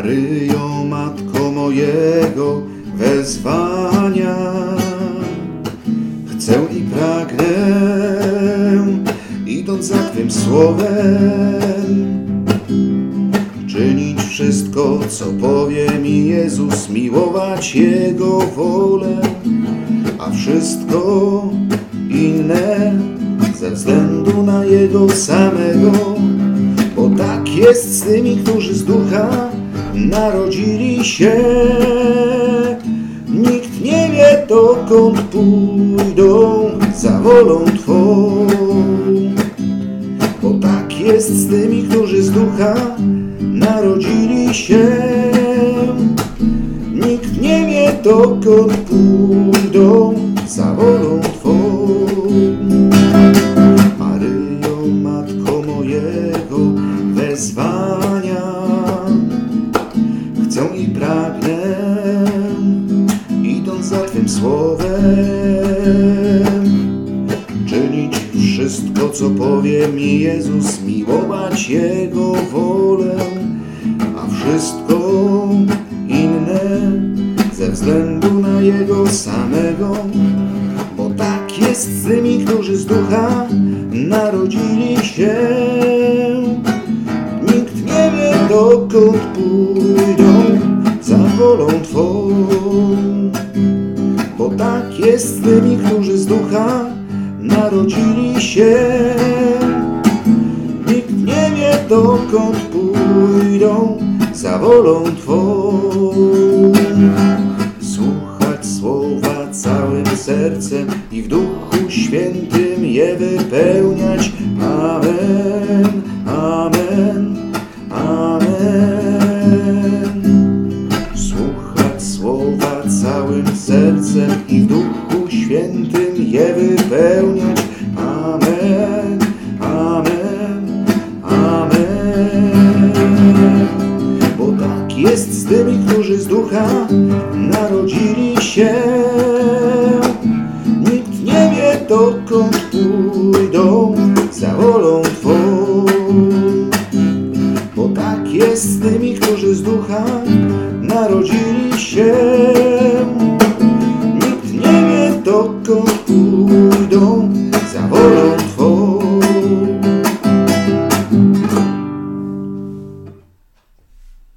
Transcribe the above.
Maryjo, Matko mojego wezwania, chcę i pragnę, idąc za Twym słowem, czynić wszystko, co powie mi Jezus, miłować Jego wolę, a wszystko inne ze względu na Jego samego, bo tak jest z tymi, którzy z ducha narodzili się. Nikt nie wie, dokąd pójdą za wolą Twą. Bo tak jest z tymi, którzy z ducha narodzili się. Nikt nie wie, dokąd pójdą za wolą chcę i pragnę, idąc za Twym słowem, czynić wszystko, co powie mi Jezus, miłować Jego wolę, a wszystko inne ze względu na Jego samego, bo tak jest z tymi, którzy z ducha narodzili się. Nikt nie wie, dokąd pójdą jest z tymi, którzy z ducha narodzili się. Nikt nie wie, dokąd pójdą za wolą Twą. Słuchać słowa całym sercem i w Duchu Świętym je wypełniać. Całym sercem i w Duchu Świętym je wypełniać. Amen, amen, amen. Bo tak jest z tymi, którzy z ducha narodzili się. Nikt nie wie, dokąd pójdą za wolą Twą. Bo tak jest z tymi, którzy z ducha narodzili się.